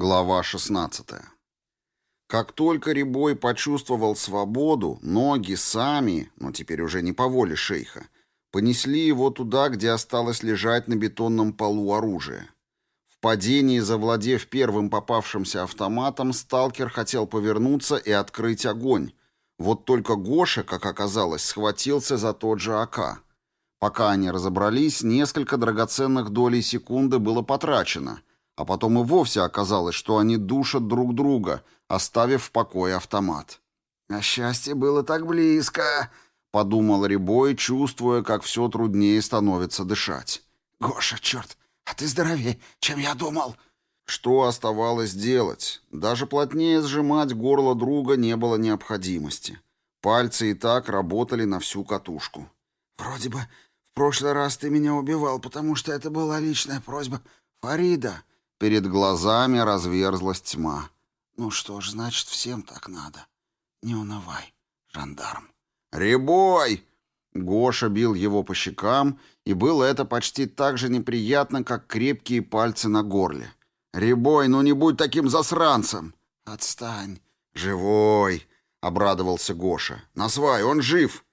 Глава 16. Как только Рябой почувствовал свободу, ноги сами, но теперь уже не по воле шейха, понесли его туда, где осталось лежать на бетонном полу оружие. В падении, завладев первым попавшимся автоматом, сталкер хотел повернуться и открыть огонь. Вот только Гоша, как оказалось, схватился за тот же АК. Пока они разобрались, несколько драгоценных долей секунды было потрачено — а потом и вовсе оказалось, что они душат друг друга, оставив в покое автомат. «А счастье было так близко», — подумал Рябой, чувствуя, как все труднее становится дышать. «Гоша, черт, а ты здоровее, чем я думал». Что оставалось делать? Даже плотнее сжимать горло друга не было необходимости. Пальцы и так работали на всю катушку. «Вроде бы в прошлый раз ты меня убивал, потому что это была личная просьба Фарида», Перед глазами разверзлась тьма. «Ну что ж, значит, всем так надо. Не унывай, жандарм». «Рябой!» Гоша бил его по щекам, и было это почти так же неприятно, как крепкие пальцы на горле. «Рябой, ну не будь таким засранцем!» «Отстань!» «Живой!» — обрадовался Гоша. «Насвай, он жив!»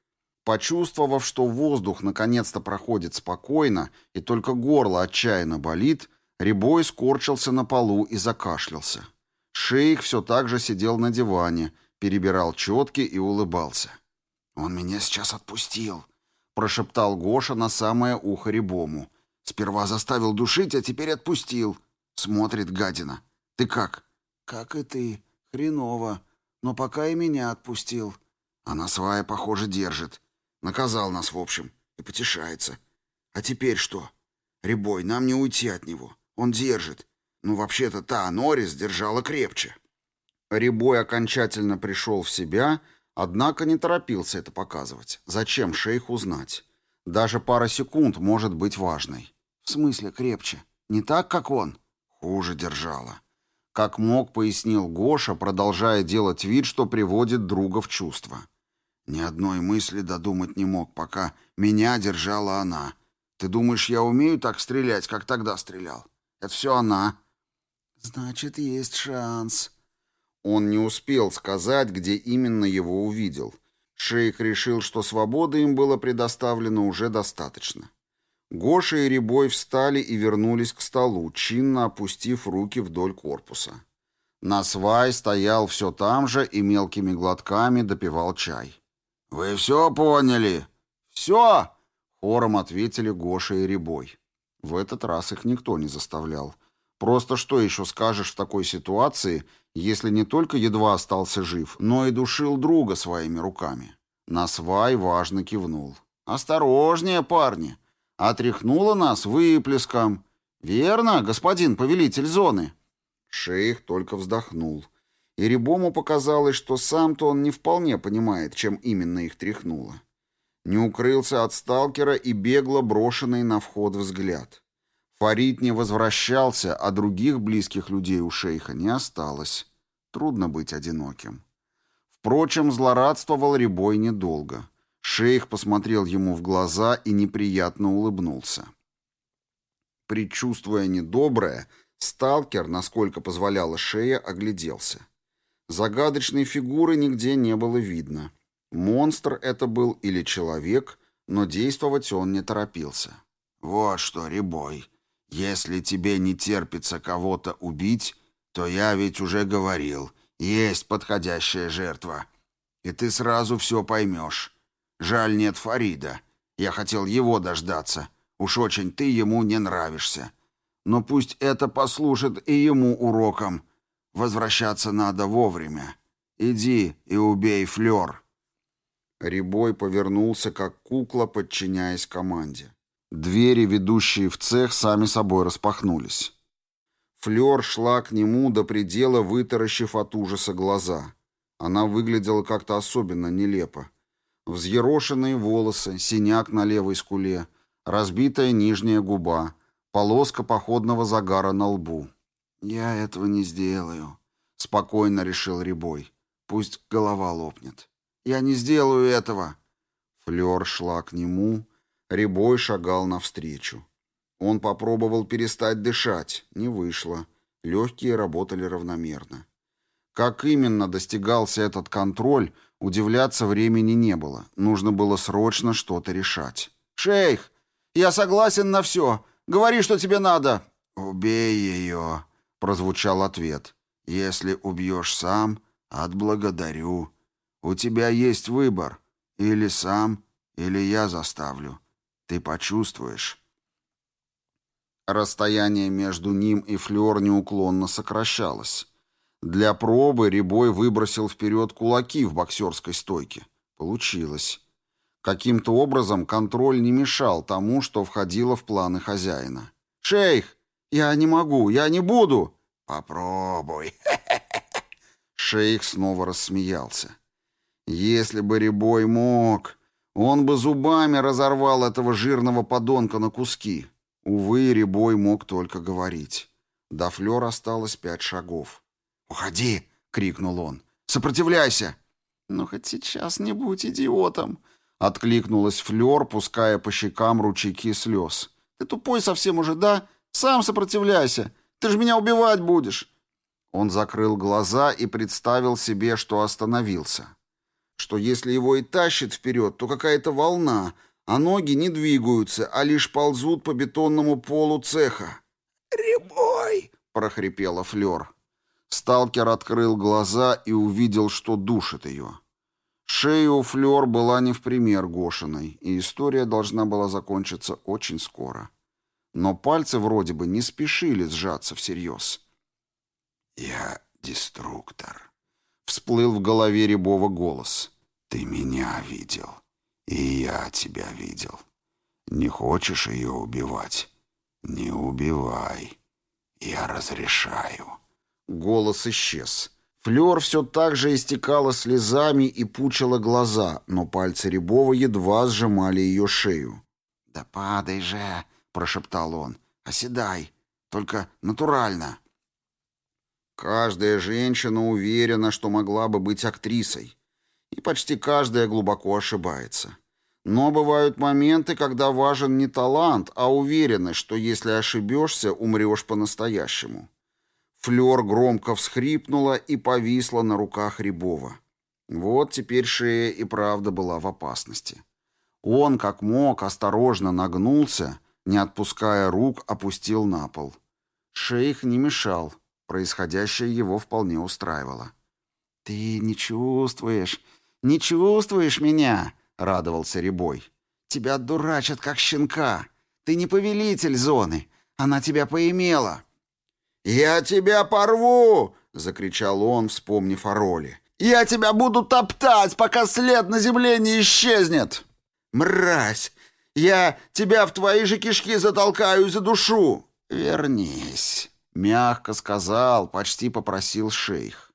Почувствовав, что воздух наконец-то проходит спокойно, и только горло отчаянно болит, Рябой скорчился на полу и закашлялся. Шейх все так же сидел на диване, перебирал четки и улыбался. «Он меня сейчас отпустил», — прошептал Гоша на самое ухо Рябому. «Сперва заставил душить, а теперь отпустил». Смотрит гадина. «Ты как?» «Как и ты. Хреново. Но пока и меня отпустил». Она свая, похоже, держит. Наказал нас, в общем, и потешается. А теперь что? Рябой, нам не уйти от него. Он держит. Ну, вообще-то та Норрис держала крепче. Рябой окончательно пришел в себя, однако не торопился это показывать. Зачем шейху знать? Даже пара секунд может быть важной. В смысле крепче? Не так, как он? Хуже держала. Как мог, пояснил Гоша, продолжая делать вид, что приводит друга в чувство. Ни одной мысли додумать не мог, пока меня держала она. Ты думаешь, я умею так стрелять, как тогда стрелял? Это все она». «Значит, есть шанс». Он не успел сказать, где именно его увидел. Шейх решил, что свободы им было предоставлено уже достаточно. Гоша и Рябой встали и вернулись к столу, чинно опустив руки вдоль корпуса. Насвай стоял все там же и мелкими глотками допивал чай. «Вы все поняли?» «Все!» — хором ответили Гоша и Рябой. В этот раз их никто не заставлял. Просто что еще скажешь в такой ситуации, если не только едва остался жив, но и душил друга своими руками? Насвай важно кивнул. «Осторожнее, парни! Отряхнуло нас выплеском. Верно, господин повелитель зоны?» Шейх только вздохнул. И Рябому показалось, что сам-то он не вполне понимает, чем именно их тряхнуло. Не укрылся от сталкера и бегло брошенный на вход взгляд. Фарид не возвращался, а других близких людей у шейха не осталось. Трудно быть одиноким. Впрочем, злорадствовал Рябой недолго. Шейх посмотрел ему в глаза и неприятно улыбнулся. Предчувствуя недоброе, сталкер, насколько позволяла шея, огляделся. Загадочной фигуры нигде не было видно. Монстр это был или человек, но действовать он не торопился. «Вот что, Рябой, если тебе не терпится кого-то убить, то я ведь уже говорил, есть подходящая жертва. И ты сразу все поймешь. Жаль, нет Фарида. Я хотел его дождаться. Уж очень ты ему не нравишься. Но пусть это послужит и ему уроком. Возвращаться надо вовремя. Иди и убей Флёр». Рябой повернулся, как кукла, подчиняясь команде. Двери, ведущие в цех, сами собой распахнулись. Флёр шла к нему до предела, вытаращив от ужаса глаза. Она выглядела как-то особенно нелепо. Взъерошенные волосы, синяк на левой скуле, разбитая нижняя губа, полоска походного загара на лбу. «Я этого не сделаю», — спокойно решил Рябой. «Пусть голова лопнет». Я не сделаю этого. Флёр шла к нему, Рябой шагал навстречу. Он попробовал перестать дышать, не вышло. Легкие работали равномерно. Как именно достигался этот контроль, удивляться времени не было. Нужно было срочно что-то решать. «Шейх, я согласен на все. Говори, что тебе надо». «Убей ее», — прозвучал ответ. «Если убьешь сам, отблагодарю. У тебя есть выбор. Или сам, или я заставлю. Ты почувствуешь». Расстояние между ним и Флёр неуклонно сокращалось. Для пробы Рябой выбросил вперед кулаки в боксерской стойке. Получилось. Каким-то образом контроль не мешал тому, что входило в планы хозяина. «Шейх, я не могу, я не буду!» «Попробуй!» Шейх снова рассмеялся. «Если бы Рябой мог, он бы зубами разорвал этого жирного подонка на куски». Увы, Рябой мог только говорить. До Флёр осталось пять шагов. «Уходи!» — крикнул он. «Сопротивляйся!» «Ну, хоть сейчас не будь идиотом!» — откликнулась Флёр, пуская по щекам ручейки слез. «Ты тупой совсем уже, да? Сам сопротивляйся! Ты же меня убивать будешь!» Он закрыл глаза и представил себе, что остановился. Что если его и тащит вперед, то какая-то волна, а ноги не двигаются, а лишь ползут по бетонному полу цеха. «Рябой!» — прохрипела Флёр. Сталкер открыл глаза и увидел, что душит ее. Шея у Флёр была не в пример Гошиной, и история должна была закончиться очень скоро. Но пальцы вроде бы не спешили сжаться всерьез. «Я деструктор», — всплыл в голове Рябова голос. «Ты меня видел, и я тебя видел. Не хочешь ее убивать? Не убивай. Я разрешаю». Голос исчез. Флёр все так же истекала слезами и пучила глаза, но пальцы Рябова едва сжимали ее шею. «Да падай же!» — прошептал он. «Оседай! Только натурально!» Каждая женщина уверена, что могла бы быть актрисой. И почти каждая глубоко ошибается. Но бывают моменты, когда важен не талант, а уверенность, что если ошибешься, умрешь по-настоящему. Флёр громко всхрипнула и повисла на руках Рябова. Вот теперь шея и правда была в опасности. Он, как мог, осторожно нагнулся, не отпуская рук, опустил на пол. Шейх не мешал, происходящее его вполне устраивало. «Ты не чувствуешь, не чувствуешь меня?» — радовался Рябой. «Тебя дурачат, как щенка. Ты не повелитель зоны. Она тебя поимела». «Я тебя порву!» — закричал он, вспомнив о роли. «Я тебя буду топтать, пока след на земле не исчезнет!» «Мразь! Я тебя в твои же кишки затолкаю и задушу!» «Вернись!» — мягко сказал, почти попросил шейх.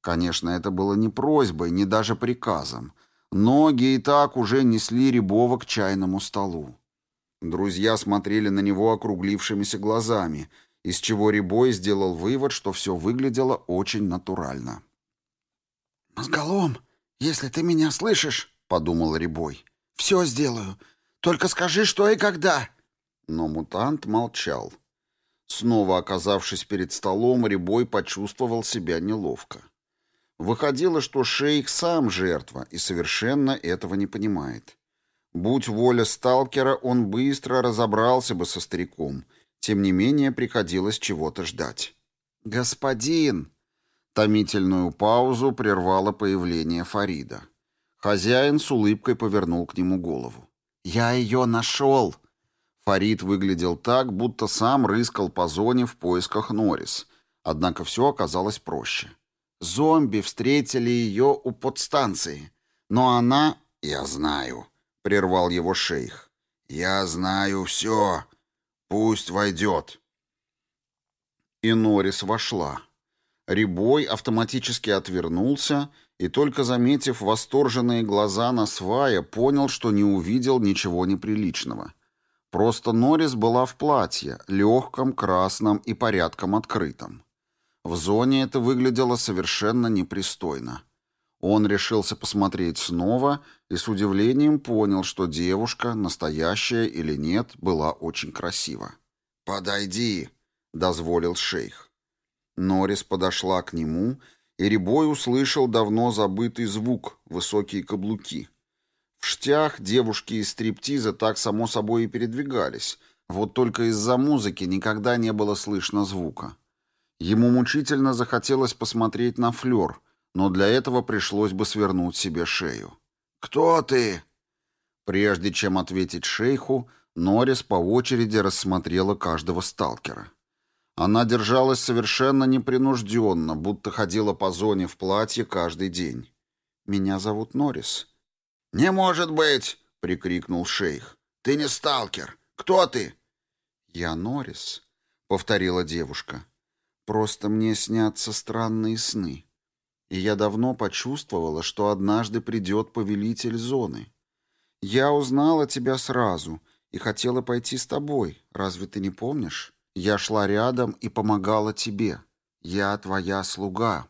Конечно, это было не просьбой, не даже приказом. Ноги и так уже несли Рябова к чайному столу. Друзья смотрели на него округлившимися глазами — из чего Рябой сделал вывод, что все выглядело очень натурально. «Мозголом, если ты меня слышишь, — подумал Рябой, — все сделаю. Только скажи, что и когда». Но мутант молчал. Снова оказавшись перед столом, Рябой почувствовал себя неловко. Выходило, что шейх сам жертва и совершенно этого не понимает. Будь воля сталкера, он быстро разобрался бы со стариком — тем не менее, приходилось чего-то ждать. «Господин!» Томительную паузу прервало появление Фарида. Хозяин с улыбкой повернул к нему голову. «Я ее нашел!» Фарид выглядел так, будто сам рыскал по зоне в поисках Норрис. Однако все оказалось проще. Зомби встретили ее у подстанции. Но она... «Я знаю», — прервал его шейх. «Я знаю все. Пусть войдет. И Норрис вошла. Рябой автоматически отвернулся и, только заметив восторженные глаза на свая, понял, что не увидел ничего неприличного. Просто Норрис была в платье, легком, красном и порядком открытом. В зоне это выглядело совершенно непристойно. Он решился посмотреть снова и с удивлением понял, что девушка, настоящая или нет, была очень красива. «Подойди», — дозволил шейх. Норрис подошла к нему, и Рябой услышал давно забытый звук — высокие каблуки. В штях девушки из стриптиза так само собой и передвигались, вот только из-за музыки никогда не было слышно звука. Ему мучительно захотелось посмотреть на флёр, но для этого пришлось бы свернуть себе шею. «Кто ты?» Прежде чем ответить шейху, Норрис по очереди рассмотрела каждого сталкера. Она держалась совершенно непринужденно, будто ходила по зоне в платье каждый день. «Меня зовут Норрис». «Не может быть!» — прикрикнул шейх. «Ты не сталкер. Кто ты?» «Я Норрис», — повторила девушка. «Просто мне снятся странные сны. И я давно почувствовала, что однажды придет повелитель зоны. Я узнала тебя сразу и хотела пойти с тобой. Разве ты не помнишь?» Я шла рядом и помогала тебе. Я твоя слуга».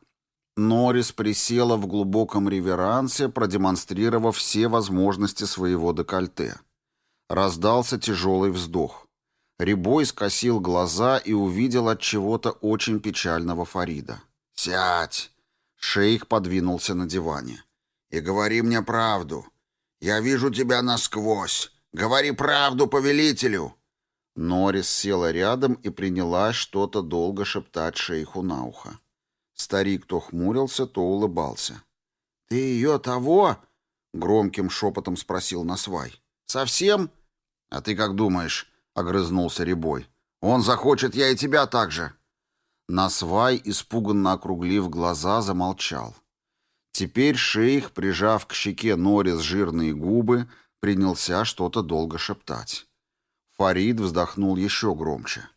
Норрис присела в глубоком реверансе, продемонстрировав все возможности своего декольте. Раздался тяжелый вздох. Рябой скосил глаза и увидел от чего-то очень печального Фарида. «Сядь!» Шейх подвинулся на диване. «И говори мне правду. Я вижу тебя насквозь. Говори правду повелителю!» Норрис села рядом и принялась что-то долго шептать шейху на ухо. Старик то хмурился, то улыбался. «Ты ее того?» — громким шепотом спросил Насвай. «Совсем?» «А ты как думаешь?» — огрызнулся Рябой. «Он захочет, я и тебя так же». Насвай, испуганно округлив глаза, замолчал. Теперь шейх, прижав к щеке Норрис жирные губы, принялся что-то долго шептать. Фарид вздохнул еще громче.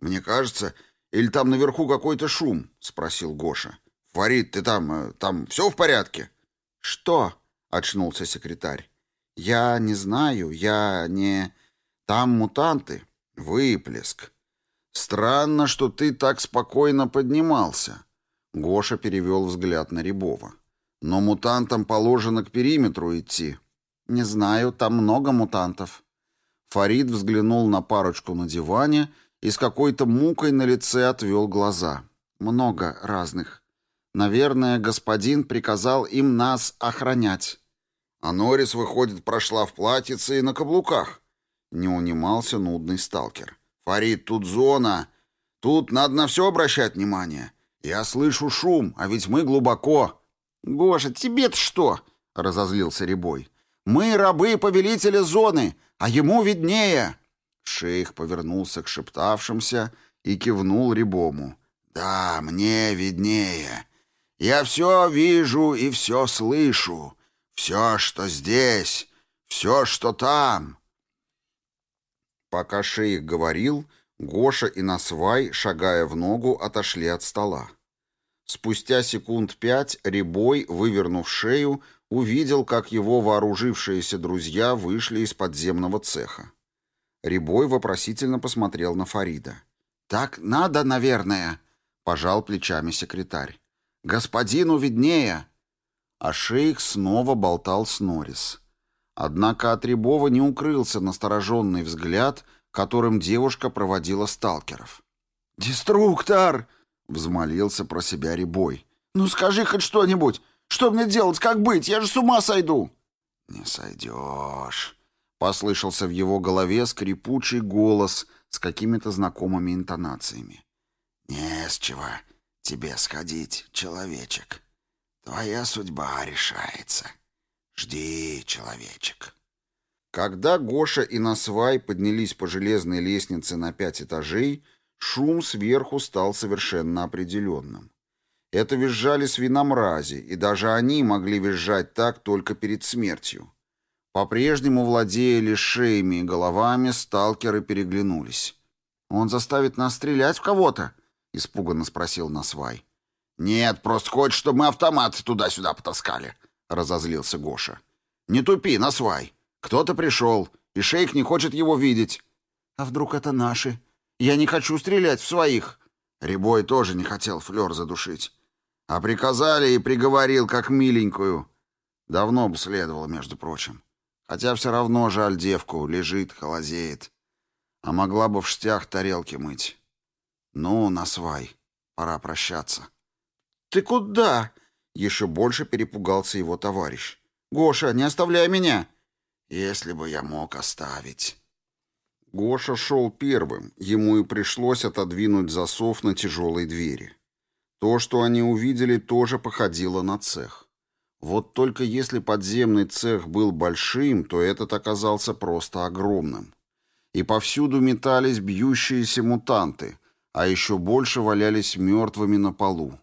«Мне кажется, или там наверху какой-то шум?» — спросил Гоша. «Фарид, ты там... Э, там все в порядке?» «Что?» — очнулся секретарь. «Я не знаю, я не... Там мутанты. Выплеск. Странно, что ты так спокойно поднимался». Гоша перевел взгляд на Рябова. «Но мутантам положено к периметру идти». «Не знаю, там много мутантов». Фарид взглянул на парочку на диване и с какой-то мукой на лице отвел глаза. Много разных. Наверное, господин приказал им нас охранять. А Норрис, выходит, прошла в платьице и на каблуках. Не унимался нудный сталкер. Фарид, тут зона. Тут надо на все обращать внимание. Я слышу шум, а ведь мы глубоко. Гоша, тебе-то что? Разозлился Рябой. Мы рабы повелителя зоны, а ему виднее. Шейх повернулся к шептавшимся и кивнул Рябому. Да, мне виднее. Я все вижу и все слышу. Все, что здесь, все, что там. Пока шейх говорил, Гоша и Насвай, шагая в ногу, отошли от стола. Спустя секунд пять Рябой, вывернув шею, увидел, как его вооружившиеся друзья вышли из подземного цеха. Рябой вопросительно посмотрел на Фарида. «Так надо, наверное», — пожал плечами секретарь. «Господину виднее». А шейх снова болтал с Норрис. Однако от Рябова не укрылся настороженный взгляд, которым девушка проводила сталкеров. «Деструктор!» — взмолился про себя Рябой. «Ну скажи хоть что-нибудь! Что мне делать, как быть? Я же с ума сойду!» «Не сойдешь!» — послышался в его голове скрипучий голос с какими-то знакомыми интонациями. «Не с чего тебе сходить, человечек. Твоя судьба решается. Жди, человечек». Когда Гоша и Насвай поднялись по железной лестнице на пять этажей, шум сверху стал совершенно определенным. Это визжали свиномрази, и даже они могли визжать так только перед смертью. По-прежнему, владея лишь шеями и головами, сталкеры переглянулись. «Он заставит нас стрелять в кого-то?» — испуганно спросил Насвай. «Нет, просто хочет, чтобы мы автоматы туда-сюда потаскали», — разозлился Гоша. «Не тупи, Насвай. Кто-то пришел, и шейх не хочет его видеть». «А вдруг это наши? Я не хочу стрелять в своих». Рябой тоже не хотел флер задушить. А приказали и приговорил, как миленькую. Давно бы следовало, между прочим. Хотя все равно жаль девку, лежит, холозеет. А могла бы в штях тарелки мыть. Ну, насвай, Пора прощаться». «Ты куда?» — еще больше перепугался его товарищ. «Гоша, не оставляй меня!» «Если бы я мог оставить...» Гоша шел первым, ему и пришлось отодвинуть засов на тяжелой двери. То, что они увидели, тоже походило на цех. Вот только если подземный цех был большим, то этот оказался просто огромным. И повсюду метались бьющиеся мутанты, а еще больше валялись мертвыми на полу.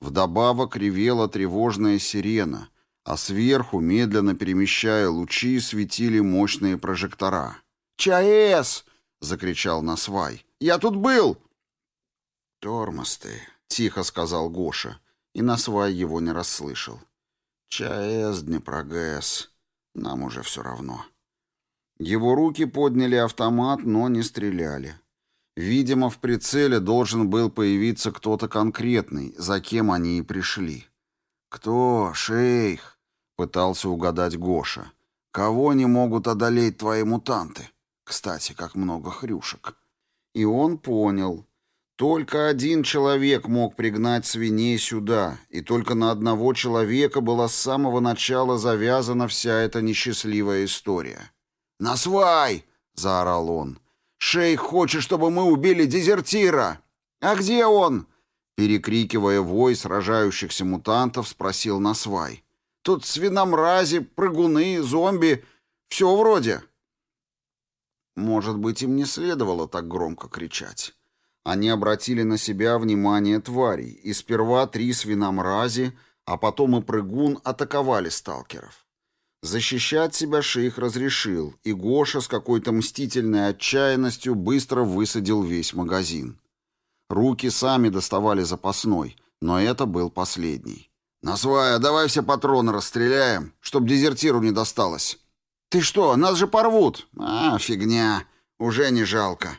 Вдобавок ревела тревожная сирена, а сверху, медленно перемещая лучи, светили мощные прожектора. «ЧАЭС!» — закричал Насвай. «Я тут был!» «Тормоз ты!» — тихо сказал Гоша, и Насвай его не расслышал. ЧАЭС, Днепрогэс. Нам уже все равно. Его руки подняли автомат, но не стреляли. Видимо, в прицеле должен был появиться кто-то конкретный, за кем они и пришли. «Кто, шейх?» — пытался угадать Гоша. «Кого не могут одолеть твои мутанты? Кстати, как много хрюшек». И он понял. Только один человек мог пригнать свиней сюда, и только на одного человека была с самого начала завязана вся эта несчастливая история. «Насвай!» — заорал он. «Шейх хочет, чтобы мы убили дезертира!» «А где он?» Перекрикивая вой сражающихся мутантов, спросил Насвай. «Тут свиномрази, прыгуны, зомби. Все вроде». Может быть, им не следовало так громко кричать. Они обратили на себя внимание тварей, и сперва три свиномрази, а потом и прыгун атаковали сталкеров. Защищать себя шейх разрешил, и Гоша с какой-то мстительной отчаянностью быстро высадил весь магазин. Руки сами доставали запасной, но это был последний. «Насвая, давай все патроны расстреляем, чтоб дезертиру не досталось». «Ты что, нас же порвут!» «А, фигня, уже не жалко».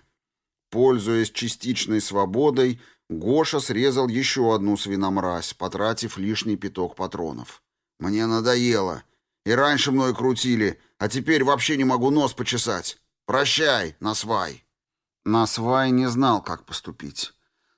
Пользуясь частичной свободой, Гоша срезал еще одну свиномразь, потратив лишний пяток патронов. «Мне надоело. И раньше мной крутили, а теперь вообще не могу нос почесать. Прощай, Насвай». Насвай не знал, как поступить.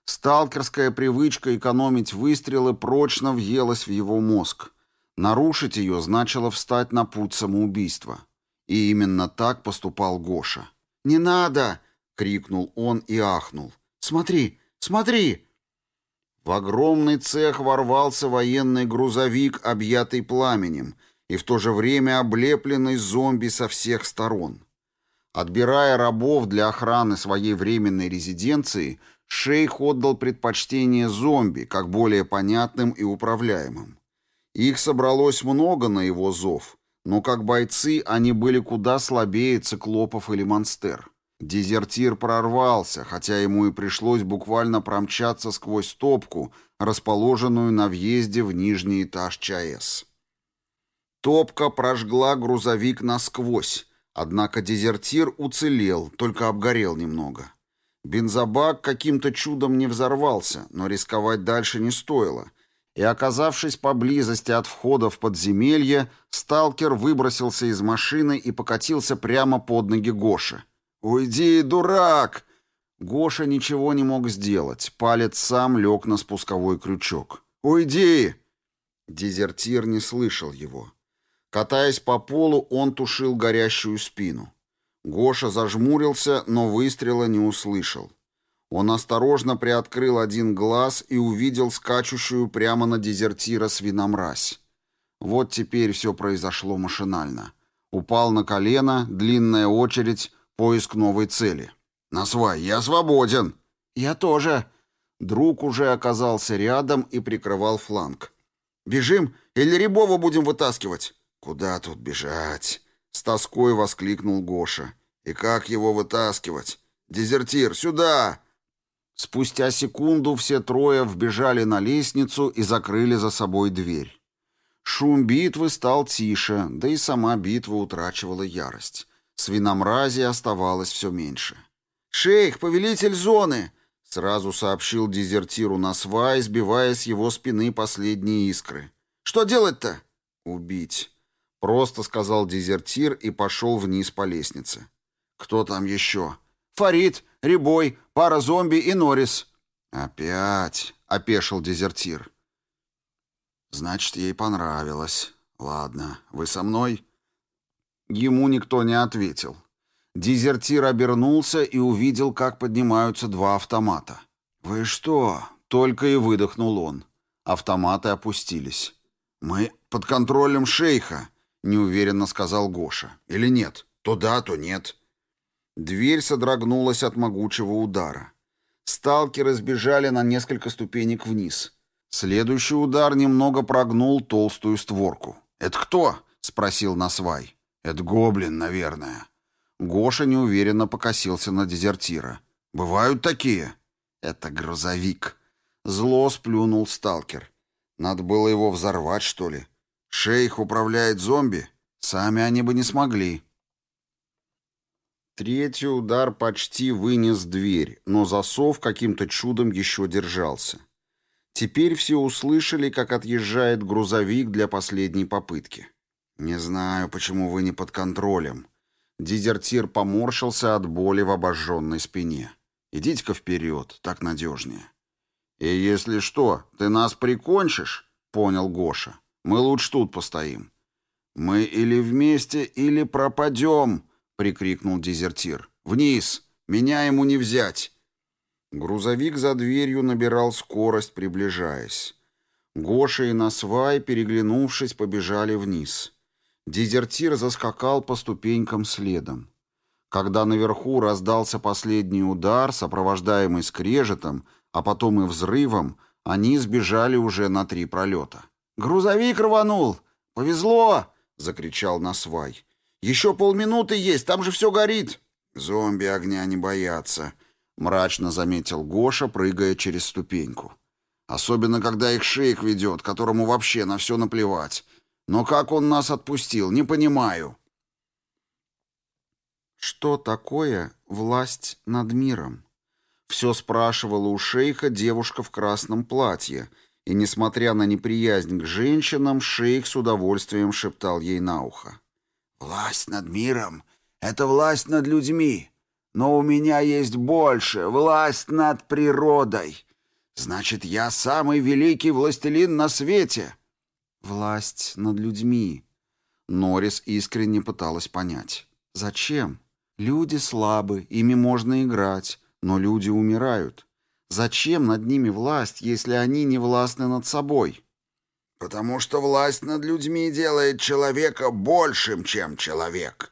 Сталкерская привычка экономить выстрелы прочно въелась в его мозг. Нарушить ее значило встать на путь самоубийства. И именно так поступал Гоша. «Не надо!» — крикнул он и ахнул. «Смотри! Смотри!» В огромный цех ворвался военный грузовик, объятый пламенем, и в то же время облепленный зомби со всех сторон. Отбирая рабов для охраны своей временной резиденции, шейх отдал предпочтение зомби, как более понятным и управляемым. Их собралось много на его зов, но как бойцы они были куда слабее циклопов или монстер. Дезертир прорвался, хотя ему и пришлось буквально промчаться сквозь топку, расположенную на въезде в нижний этаж ЧАЭС. Топка прожгла грузовик насквозь, однако дезертир уцелел, только обгорел немного. Бензобак каким-то чудом не взорвался, но рисковать дальше не стоило. И, оказавшись поблизости от входа в подземелье, сталкер выбросился из машины и покатился прямо под ноги Гоши. «Уйди, дурак!» Гоша ничего не мог сделать. Палец сам лег на спусковой крючок. «Уйди!» Дезертир не слышал его. Катаясь по полу, он тушил горящую спину. Гоша зажмурился, но выстрела не услышал. Он осторожно приоткрыл один глаз и увидел скачущую прямо на дезертира свиномразь. Вот теперь все произошло машинально. Упал на колено, длинная очередь, Поиск новой цели. «Насвай, я свободен!» «Я тоже!» Друг уже оказался рядом и прикрывал фланг. «Бежим или Рябова будем вытаскивать?» «Куда тут бежать?» С тоской воскликнул Гоша. «И как его вытаскивать? Дезертир, сюда!» Спустя секунду все трое вбежали на лестницу и закрыли за собой дверь. Шум битвы стал тише, да и сама битва утрачивала ярость. Свиномразии оставалось все меньше. «Шейх, повелитель зоны!» — сразу сообщил дезертиру на свай, сбивая с его спины последние искры. «Что делать-то?» «Убить», — просто сказал дезертир и пошел вниз по лестнице. «Кто там еще?» «Фарид, Рябой, пара зомби и Норрис». «Опять?» — опешил дезертир. «Значит, ей понравилось. Ладно, вы со мной?» Ему никто не ответил. Дезертир обернулся и увидел, как поднимаются два автомата. «Вы что?» — только и выдохнул он. Автоматы опустились. «Мы под контролем шейха», — неуверенно сказал Гоша. «Или нет? То да, то нет». Дверь содрогнулась от могучего удара. Сталкеры сбежали на несколько ступенек вниз. Следующий удар немного прогнул толстую створку. «Это кто?» — спросил Насвай. «Это гоблин, наверное». Гоша неуверенно покосился на дезертира. «Бывают такие?» «Это грузовик». Зло сплюнул сталкер. «Надо было его взорвать, что ли? Шейх управляет зомби? Сами они бы не смогли». Третий удар почти вынес дверь, но засов каким-то чудом еще держался. Теперь все услышали, как отъезжает грузовик для последней попытки. «Не знаю, почему вы не под контролем». Дезертир поморщился от боли в обожженной спине. «Идите-ка вперед, так надежнее». «И если что, ты нас прикончишь?» — понял Гоша. «Мы лучше тут постоим». «Мы или вместе, или пропадем!» — прикрикнул дезертир. «Вниз! Меня ему не взять!» Грузовик за дверью набирал скорость, приближаясь. Гоша и Насвай, переглянувшись, побежали вниз. Дезертир заскакал по ступенькам следом. Когда наверху раздался последний удар, сопровождаемый скрежетом, а потом и взрывом, они сбежали уже на три пролета. «Грузовик рванул! Повезло!» — закричал Насвай. Еще полминуты есть, там же все горит. Зомби огня не боятся, мрачно заметил Гоша, прыгая через ступеньку. Особенно, когда их шейх ведет, которому вообще на все наплевать. Но как он нас отпустил, не понимаю. Что такое власть над миром? Все спрашивала у шейха девушка в красном платье, и, несмотря на неприязнь к женщинам, шейх с удовольствием шептал ей на ухо. Власть над миром — это власть над людьми. Но у меня есть больше — власть над природой. Значит, я самый великий властелин на свете. Власть над людьми. Норрис искренне пыталась понять. Зачем? Люди слабы, ими можно играть, но люди умирают. Зачем над ними власть, если они не властны над собой? Потому что власть над людьми делает человека большим, чем человек.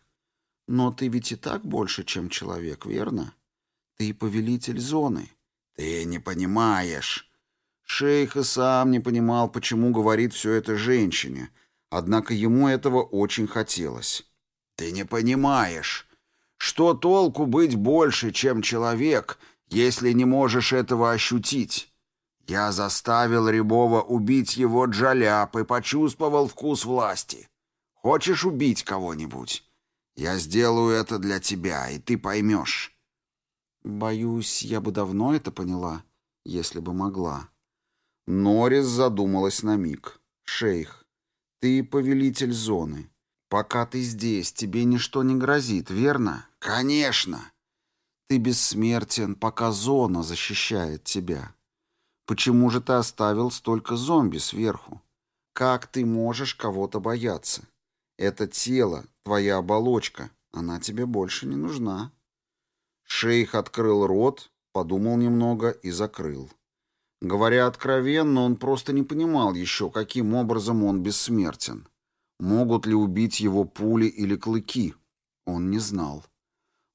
Но ты ведь и так больше, чем человек, верно? Ты повелитель зоны. Ты не понимаешь. Шейх и сам не понимал, почему говорит все это женщине, однако ему этого очень хотелось. Ты не понимаешь. Что толку быть больше, чем человек, если не можешь этого ощутить? Я заставил Рябова убить его джаляп и почувствовал вкус власти. Хочешь убить кого-нибудь? Я сделаю это для тебя, и ты поймешь. Боюсь, я бы давно это поняла, если бы могла. Норрис задумалась на миг. Шейх, ты повелитель зоны. Пока ты здесь, тебе ничто не грозит, верно? Конечно. Ты бессмертен, пока зона защищает тебя. Почему же ты оставил столько зомби сверху? Как ты можешь кого-то бояться? Это тело, твоя оболочка, она тебе больше не нужна. Шейх открыл рот, подумал немного и закрыл. Говоря откровенно, он просто не понимал еще, каким образом он бессмертен. Могут ли убить его пули или клыки? Он не знал.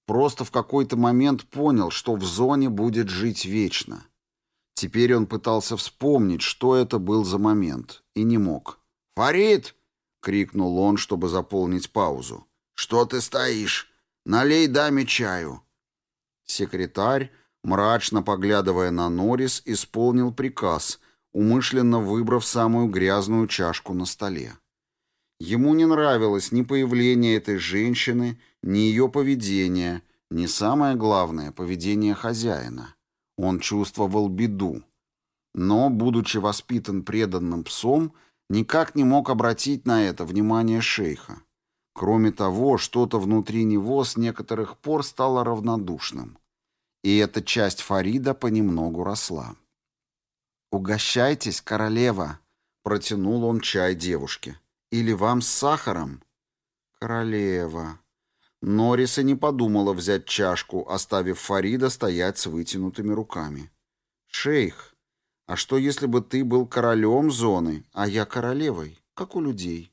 Просто в какой-то момент понял, что в зоне будет жить вечно. Теперь он пытался вспомнить, что это был за момент, и не мог. «Фарид!» — крикнул он, чтобы заполнить паузу. «Что ты стоишь? Налей даме чаю!» Секретарь, мрачно поглядывая на Норрис, исполнил приказ, умышленно выбрав самую грязную чашку на столе. Ему не нравилось ни появление этой женщины, ни ее поведение, ни самое главное — поведение хозяина. Он чувствовал беду. Но, будучи воспитан преданным псом, никак не мог обратить на это внимание шейха. Кроме того, что-то внутри него с некоторых пор стало равнодушным. И эта часть Фарида понемногу росла. «Угощайтесь, королева!» — протянул он чай девушке. «Или вам с сахаром?» «Королева!» Норрис и не подумала взять чашку, оставив Фарида стоять с вытянутыми руками. «Шейх, а что, если бы ты был королем зоны, а я королевой, как у людей?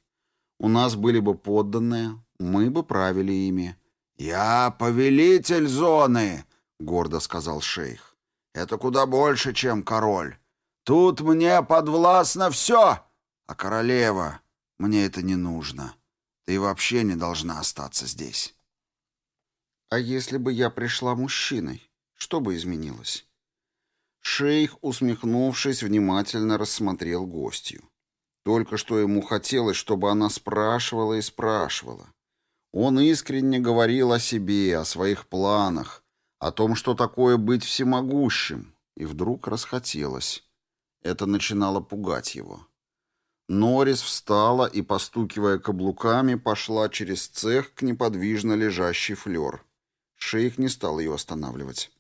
У нас были бы подданные, мы бы правили ими». «Я повелитель зоны», — гордо сказал шейх. «Это куда больше, чем король. Тут мне подвластно все, а королева, мне это не нужно. Ты вообще не должна остаться здесь». «А если бы я пришла мужчиной, что бы изменилось?» Шейх, усмехнувшись, внимательно рассмотрел гостью. Только что ему хотелось, чтобы она спрашивала и спрашивала. Он искренне говорил о себе, о своих планах, о том, что такое быть всемогущим, и вдруг расхотелось. Это начинало пугать его. Норрис встала и, постукивая каблуками, пошла через цех к неподвижно лежащей флёр. Шейх не стал ее останавливать.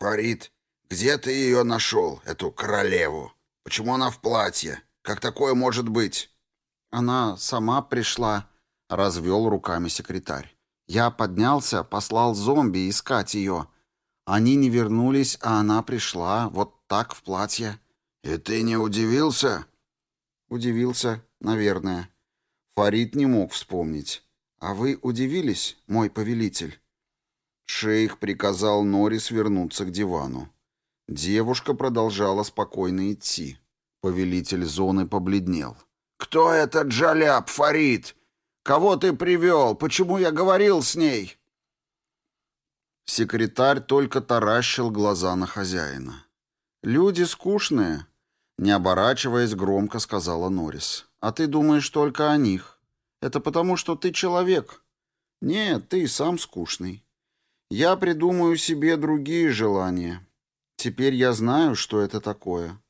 «Фарид, где ты ее нашел, эту королеву? Почему она в платье? Как такое может быть?» «Она сама пришла», — развел руками секретарь. «Я поднялся, послал зомби искать ее. Они не вернулись, а она пришла, вот так, в платье». «И ты не удивился?» «Удивился, наверное». Фарид не мог вспомнить. «А вы удивились, мой повелитель?» Шейх приказал Норрис вернуться к дивану. Девушка продолжала спокойно идти. Повелитель зоны побледнел. «Кто этот Джаляб, Фарид? Кого ты привел? Почему я говорил с ней?» Секретарь только таращил глаза на хозяина. «Люди скучные», — не оборачиваясь, громко сказала Норрис. «А ты думаешь только о них. Это потому, что ты человек. Нет, ты сам скучный. Я придумаю себе другие желания. Теперь я знаю, что это такое.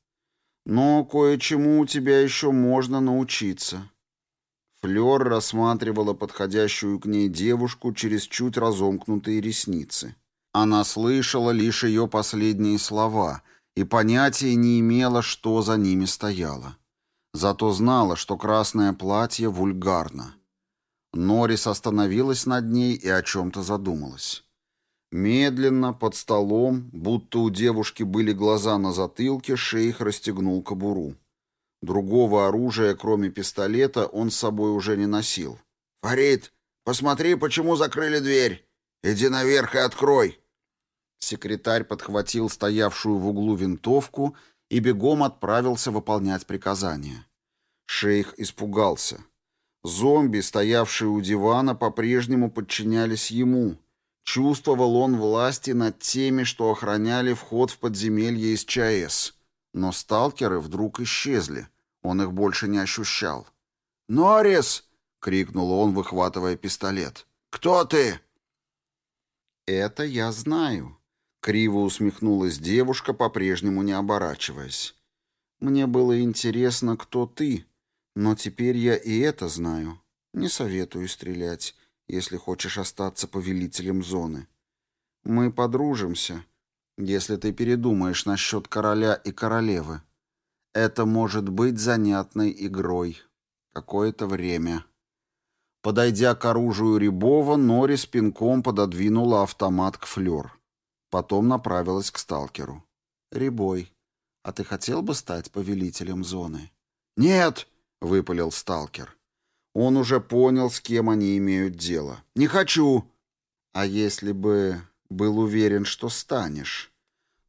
Но кое-чему у тебя еще можно научиться». Флёр рассматривала подходящую к ней девушку через чуть разомкнутые ресницы. Она слышала лишь ее последние слова и понятия не имела, что за ними стояло. Зато знала, что красное платье вульгарно. Норрис остановилась над ней и о чем-то задумалась. Медленно, под столом, будто у девушки были глаза на затылке, шейх расстегнул кобуру. Другого оружия, кроме пистолета, он с собой уже не носил. «Фарид, посмотри, почему закрыли дверь! Иди наверх и открой!» Секретарь подхватил стоявшую в углу винтовку и бегом отправился выполнять приказания. Шейх испугался. Зомби, стоявшие у дивана, по-прежнему подчинялись ему, Чувствовал он власти над теми, что охраняли вход в подземелье из ЧАЭС. Но сталкеры вдруг исчезли. Он их больше не ощущал. «Норрис!» — крикнул он, выхватывая пистолет. «Кто ты?» «Это я знаю», — криво усмехнулась девушка, по-прежнему не оборачиваясь. «Мне было интересно, кто ты, но теперь я и это знаю. Не советую стрелять если хочешь остаться повелителем зоны. Мы подружимся, если ты передумаешь насчет короля и королевы. Это может быть занятной игрой. Какое-то время. Подойдя к оружию Рябова, Норрис пинком пододвинула автомат к флёр. Потом направилась к сталкеру. «Рябой, а ты хотел бы стать повелителем зоны?» «Нет!» — выпалил сталкер. Он уже понял, с кем они имеют дело. «Не хочу!» «А если бы был уверен, что станешь?»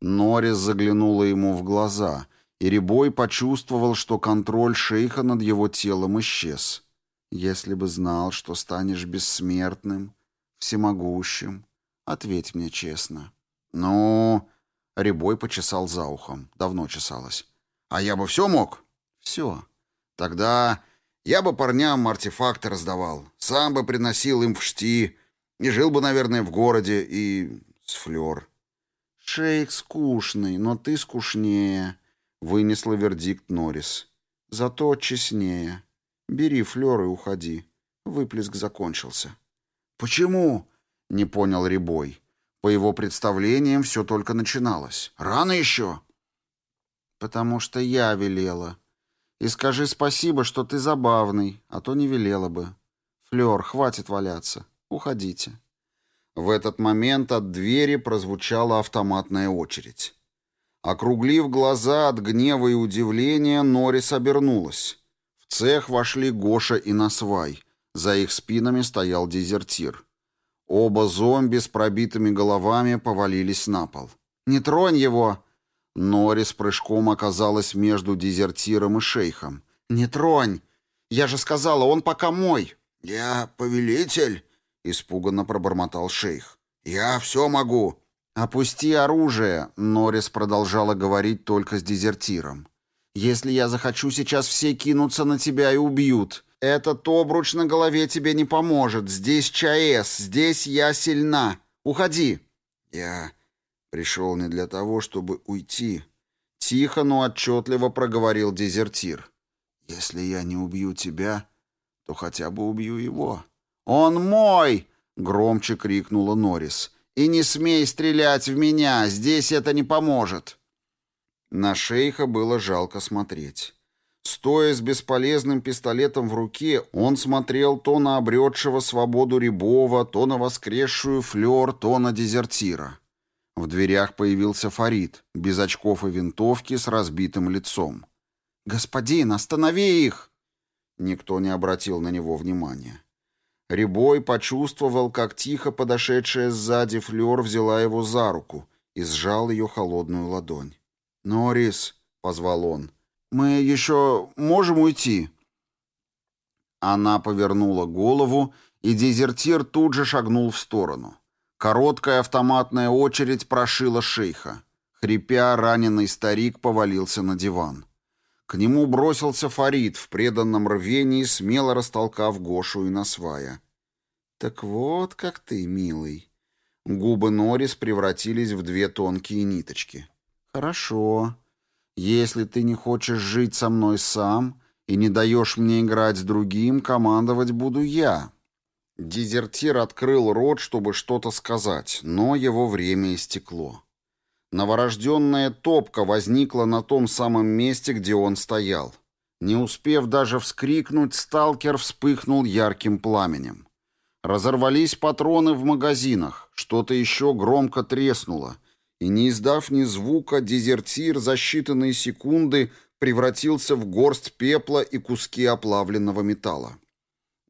Норрис заглянула ему в глаза, и Рябой почувствовал, что контроль шейха над его телом исчез. «Если бы знал, что станешь бессмертным, всемогущим, ответь мне честно». «Ну...» — Рябой почесал за ухом. Давно чесалось. «А я бы все мог?» «Все. Тогда я бы парням артефакты раздавал, сам бы приносил им в шти, и жил бы, наверное, в городе, и с флёр. «Шейх скучный, но ты скучнее», — вынесла вердикт Норрис. «Зато честнее. Бери флёр и уходи. Выплеск закончился». «Почему?» — не понял Рябой. По его представлениям все только начиналось. «Рано еще?» «Потому что я велела. И скажи спасибо, что ты забавный, а то не велела бы. Флёр, хватит валяться. Уходите». В этот момент от двери прозвучала автоматная очередь. Округлив глаза от гнева и удивления, Норрис обернулась. В цех вошли Гоша и Насвай. За их спинами стоял дезертир. Оба зомби с пробитыми головами повалились на пол. «Не тронь его!» Норрис прыжком оказалась между дезертиром и шейхом. «Не тронь! Я же сказала, он пока мой!» «Я повелитель!» — испуганно пробормотал шейх. «Я все могу!» «Опусти оружие!» — Норрис продолжала говорить только с дезертиром. «Если я захочу, сейчас все кинутся на тебя и убьют. Этот обруч на голове тебе не поможет. Здесь ЧАЭС, здесь я сильна. Уходи!» «Я пришел не для того, чтобы уйти», — тихо, но отчетливо проговорил дезертир. «Если я не убью тебя, то хотя бы убью его». «Он мой!» — громче крикнула Норрис. «И не смей стрелять в меня, здесь это не поможет!» На шейха было жалко смотреть. Стоя с бесполезным пистолетом в руке, он смотрел то на обретшего свободу Рябова, то на воскресшую флёр, то на дезертира. В дверях появился Фарид, без очков и винтовки, с разбитым лицом. «Господин, останови их!» Никто не обратил на него внимания. Рябой почувствовал, как тихо подошедшая сзади Флёр взяла его за руку и сжал ее холодную ладонь. «Норрис», — позвал он, — «мы еще можем уйти?» Она повернула голову, и дезертир тут же шагнул в сторону. Короткая автоматная очередь прошила шейха. Хрипя, раненый старик повалился на диван. К нему бросился Фарид в преданном рвении, смело растолкав Гошу и Насвая. «Так вот как ты, милый». Губы Норрис превратились в две тонкие ниточки. «Хорошо. Если ты не хочешь жить со мной сам и не даешь мне играть с другим, командовать буду я». Дезертир открыл рот, чтобы что-то сказать, но его время истекло. Новорожденная топка возникла на том самом месте, где он стоял. Не успев даже вскрикнуть, сталкер вспыхнул ярким пламенем. Разорвались патроны в магазинах, что-то еще громко треснуло, и, не издав ни звука, дезертир за считанные секунды превратился в горсть пепла и куски оплавленного металла.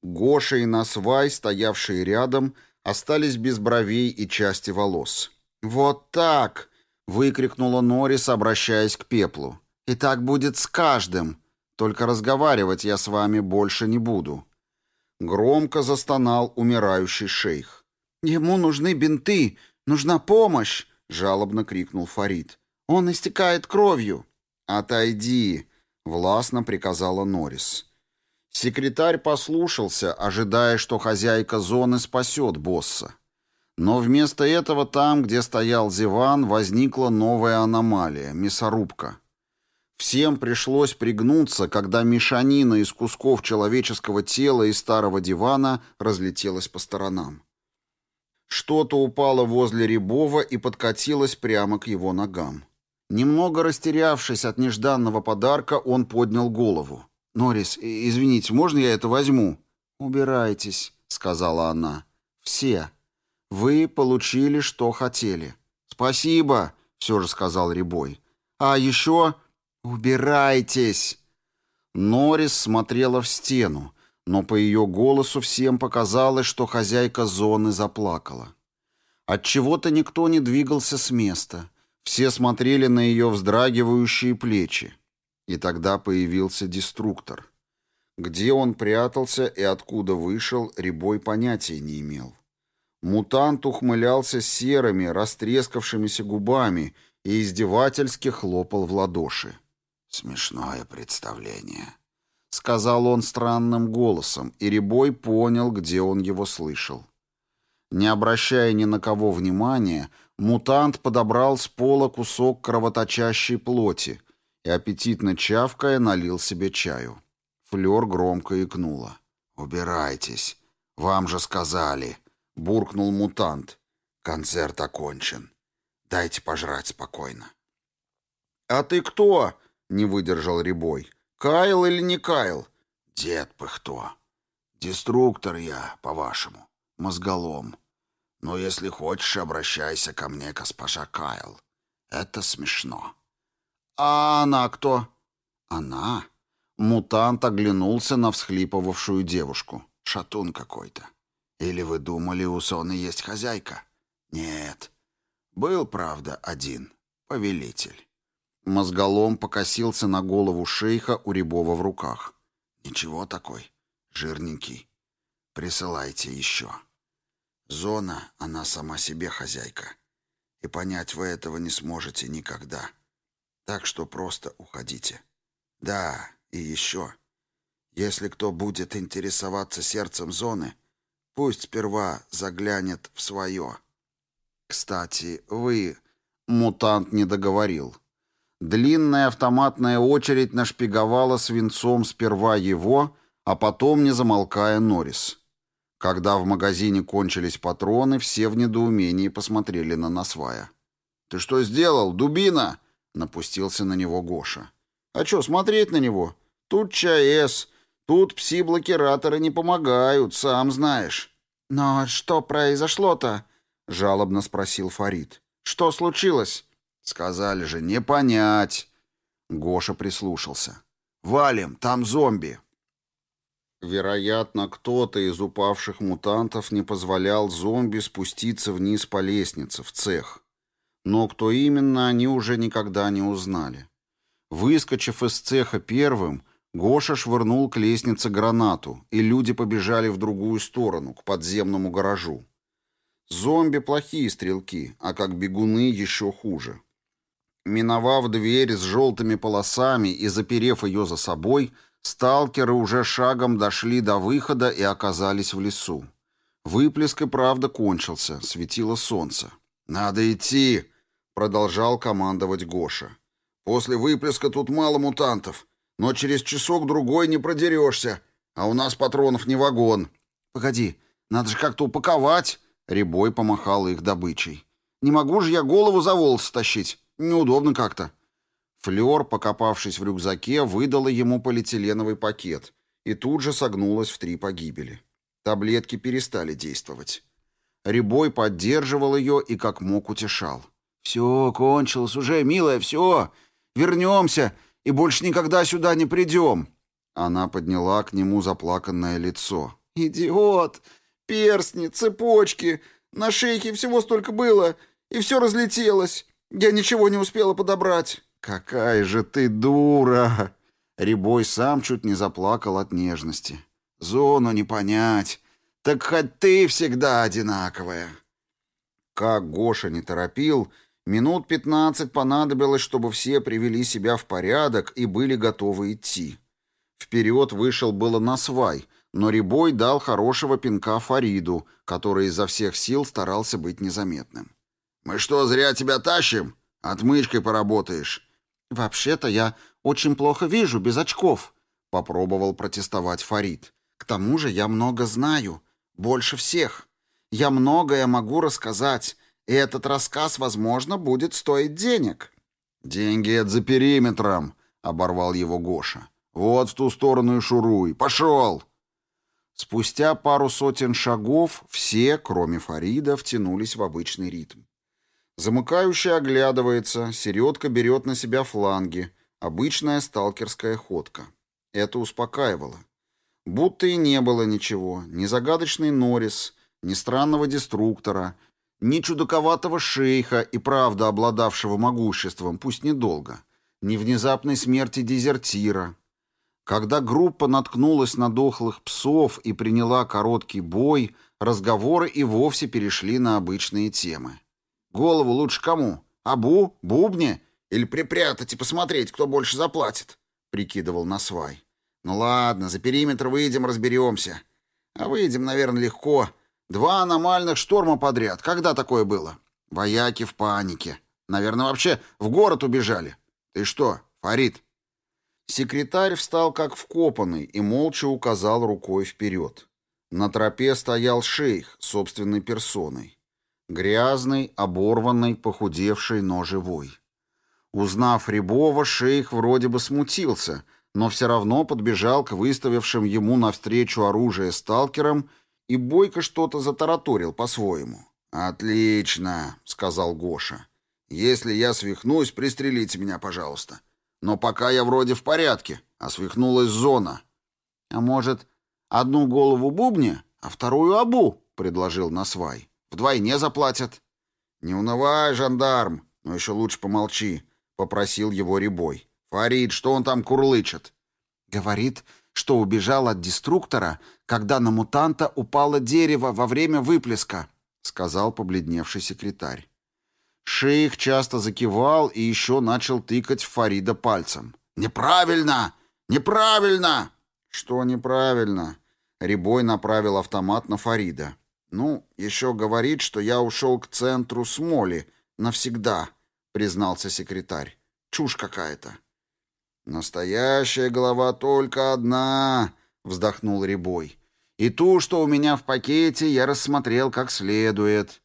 Гоша и Насвай, стоявшие рядом, остались без бровей и части волос. «Вот так!» Выкрикнула Норрис, обращаясь к пеплу. «И так будет с каждым. Только разговаривать я с вами больше не буду». Громко застонал умирающий шейх. «Ему нужны бинты, нужна помощь!» — жалобно крикнул Фарид. «Он истекает кровью!» «Отойди!» — властно приказала Норрис. Секретарь послушался, ожидая, что хозяйка зоны спасет босса. Но вместо этого там, где стоял Зиван, возникла новая аномалия — мясорубка. Всем пришлось пригнуться, когда мешанина из кусков человеческого тела и старого дивана разлетелась по сторонам. Что-то упало возле Рябова и подкатилось прямо к его ногам. Немного растерявшись от нежданного подарка, он поднял голову. «Норрис, извините, можно я это возьму?» «Убирайтесь», — сказала она. «Все». Вы получили, что хотели. Спасибо, все же сказал Рябой. А еще... Убирайтесь! Норрис смотрела в стену, но по ее голосу всем показалось, что хозяйка зоны заплакала. От чего то никто не двигался с места. Все смотрели на ее вздрагивающие плечи. И тогда появился деструктор. Где он прятался и откуда вышел, Рябой понятия не имел. Мутант ухмылялся серыми, растрескавшимися губами и издевательски хлопал в ладоши. «Смешное представление», — сказал он странным голосом, и Рябой понял, где он его слышал. Не обращая ни на кого внимания, мутант подобрал с пола кусок кровоточащей плоти и, аппетитно чавкая, налил себе чаю. Флёр громко икнула. «Убирайтесь. Вам же сказали», — буркнул мутант. «Концерт окончен. Дайте пожрать спокойно». «А ты кто?» — не выдержал Рябой. «Кайл или не Кайл?» «Дед Пыхто. Деструктор я, по-вашему, мозголом. Но если хочешь, обращайся ко мне, госпожа Кайл. Это смешно». «А она кто?» «Она?» Мутант оглянулся на всхлипывавшую девушку. «Шатун какой-то. Или вы думали, у Соны есть хозяйка?» «Нет. Был, правда, один. Повелитель». Мозголом покосился на голову шейха у Рябова в руках. «Ничего такой. Жирненький. Присылайте еще. Зона, она сама себе хозяйка. И понять вы этого не сможете никогда. Так что просто уходите. Да, и еще. Если кто будет интересоваться сердцем зоны, пусть сперва заглянет в свое. Кстати, вы... Мутант не договорил. Длинная автоматная очередь нашпиговала свинцом сперва его, а потом, не замолкая, Норрис. Когда в магазине кончились патроны, все в недоумении посмотрели на Насвая. «Ты что сделал, дубина?» — напустился на него Гоша. «А что, смотреть на него? Тут ЧАЭС, тут пси-блокираторы не помогают, сам знаешь». «Но что произошло-то?» — жалобно спросил Фарид. «Что случилось?» «Сказали же, не понять». Гоша прислушался. «Валим, там зомби». Вероятно, кто-то из упавших мутантов не позволял зомби спуститься вниз по лестнице, в цех. Но кто именно, они уже никогда не узнали. Выскочив из цеха первым, Гоша швырнул к лестнице гранату, и люди побежали в другую сторону, к подземному гаражу. Зомби плохие стрелки, а как бегуны еще хуже. Миновав дверь с желтыми полосами и заперев ее за собой, сталкеры уже шагом дошли до выхода и оказались в лесу. Выплеск и правда кончился, светило солнце. «Надо идти!» — продолжал командовать Гоша. «После выплеска тут мало мутантов но через часок-другой не продерешься, а у нас патронов не вагон». «Погоди, надо же как-то упаковать!» Рябой помахал их добычей. «Не могу же я голову за волосы тащить. Неудобно как-то». Флёр, покопавшись в рюкзаке, выдала ему полиэтиленовый пакет и тут же согнулась в три погибели. Таблетки перестали действовать. Рябой поддерживал ее и как мог утешал. «Все, кончилось уже, милая, все. Вернемся и больше никогда сюда не придем». Она подняла к нему заплаканное лицо. «Идиот! Перстни, цепочки! На шейке всего столько было, и все разлетелось. Я ничего не успела подобрать». «Какая же ты дура!» Рябой сам чуть не заплакал от нежности. «Зону не понять. Так хоть ты всегда одинаковая». Как Гоша не торопил, Минут пятнадцать понадобилось, чтобы все привели себя в порядок и были готовы идти. Вперед вышел было на свай, но Рябой дал хорошего пинка Фариду, который изо всех сил старался быть незаметным. «Мы что, зря тебя тащим? Отмычкой поработаешь». «Вообще-то я очень плохо вижу без очков», — попробовал протестовать Фарид. «К тому же я много знаю, больше всех. Я многое могу рассказать, и этот рассказ, возможно, будет стоить денег». «Деньги — это за периметром», — оборвал его Гоша. «Вот в ту сторону и шуруй. Пошел!» Спустя пару сотен шагов все, кроме Фарида, втянулись в обычный ритм. Замыкающий оглядывается, середка берет на себя фланги. Обычная сталкерская ходка. Это успокаивало. Будто и не было ничего. Ни загадочный Норрис, ни странного деструктора, ни чудаковатого шейха и правда обладавшего могуществом, пусть недолго, ни внезапной смерти дезертира. Когда группа наткнулась на дохлых псов и приняла короткий бой, разговоры и вовсе перешли на обычные темы. Голову лучше кому? Абу? Бубне? Или припрятать и посмотреть, кто больше заплатит? Прикидывал Насвай. Ну ладно, за периметр выйдем, разберемся. А выйдем, наверное, легко. Два аномальных шторма подряд. Когда такое было? Вояки в панике. Наверное, вообще в город убежали. Ты что, Фарид? Секретарь встал как вкопанный и молча указал рукой вперед. На тропе стоял шейх собственной персоной. Грязный, оборванный, похудевший, но живой. Узнав Рябова, шейх вроде бы смутился, но все равно подбежал к выставившим ему навстречу оружие сталкерам и бойко что-то затараторил по-своему. «Отлично», — сказал Гоша. «Если я свихнусь, пристрелите меня, пожалуйста. Но пока я вроде в порядке, а свихнулась зона». «А может, одну голову бубни, а вторую абу?» — предложил Насвай. «Вдвойне заплатят». «Не унывай, жандарм, но еще лучше помолчи», — попросил его Рябой. «Фарид, что он там курлычет?» «Говорит, что убежал от деструктора, когда на мутанта упало дерево во время выплеска», — сказал побледневший секретарь. Шейх часто закивал и еще начал тыкать в Фарида пальцем. «Неправильно! Неправильно!» «Что неправильно?» Рябой направил автомат на Фарида. «Ну, еще говорит, что я ушел к центру Смоли навсегда», — признался секретарь. «Чушь какая-то». «Настоящая голова только одна», — вздохнул Рябой. «И ту, что у меня в пакете, я рассмотрел как следует.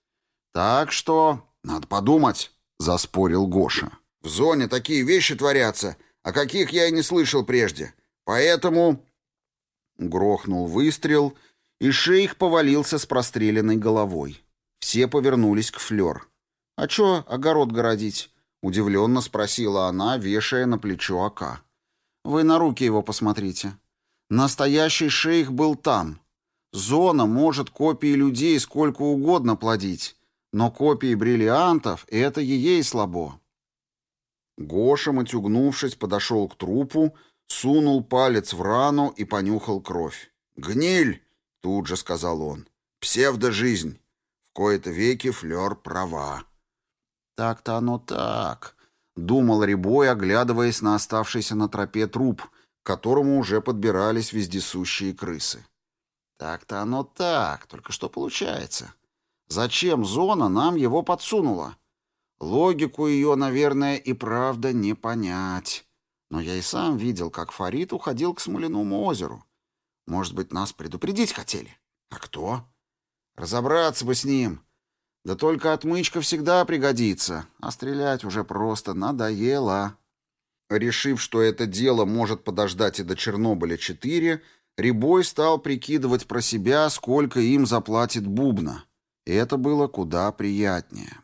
Так что надо подумать», — заспорил Гоша. «В зоне такие вещи творятся, о каких я и не слышал прежде. Поэтому...» Грохнул выстрел, и шейх повалился с простреленной головой. Все повернулись к Флёр. «А чё огород городить?» — удивленно спросила она, вешая на плечо ока. «Вы на руки его посмотрите. Настоящий шейх был там. Зона может копии людей сколько угодно плодить, но копии бриллиантов — это ей слабо». Гоша, матюгнувшись, подошел к трупу, сунул палец в рану и понюхал кровь. «Гниль!» — тут же сказал он. «Псевдожизнь!» В кои-то веки Флёр права. «Так-то оно так», — думал Рябой, оглядываясь на оставшийся на тропе труп, к которому уже подбирались вездесущие крысы. «Так-то оно так, только что получается? Зачем зона нам его подсунула? Логику ее, наверное, и правда не понять». Но я и сам видел, как Фарид уходил к Смоляному озеру. Может быть, нас предупредить хотели? А кто? Разобраться бы с ним. Да только отмычка всегда пригодится, а стрелять уже просто надоело. Решив, что это дело может подождать и до Чернобыля-4, Рябой стал прикидывать про себя, сколько им заплатит Бубна. И это было куда приятнее.